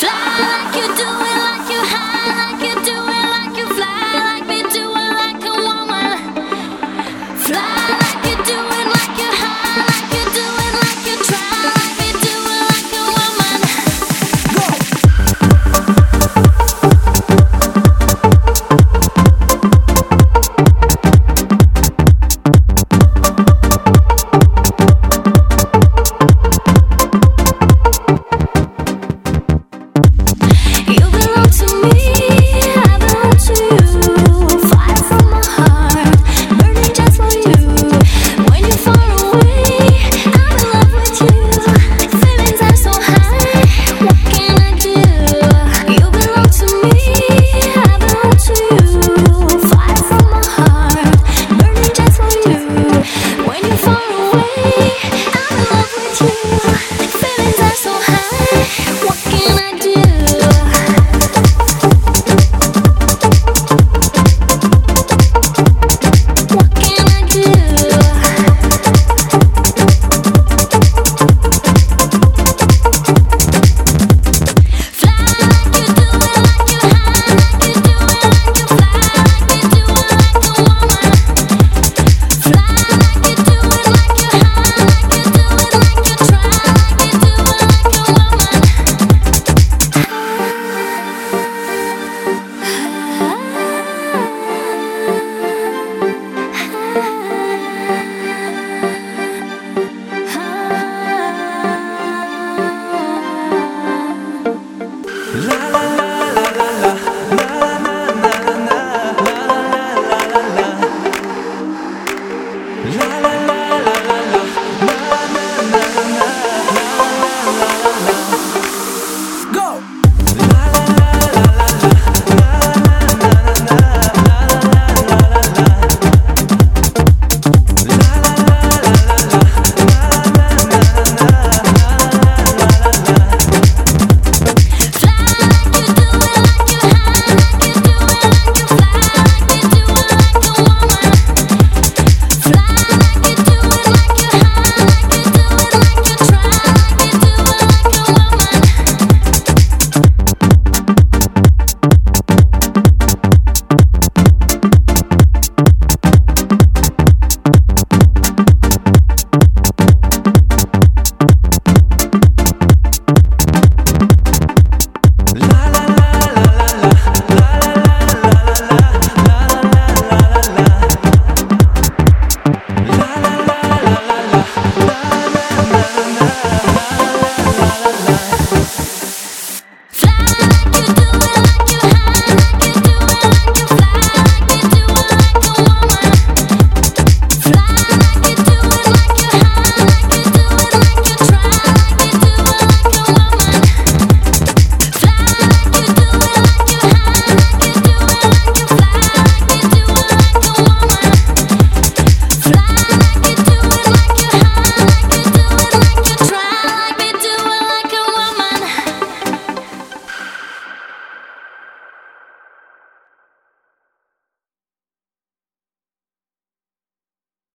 是的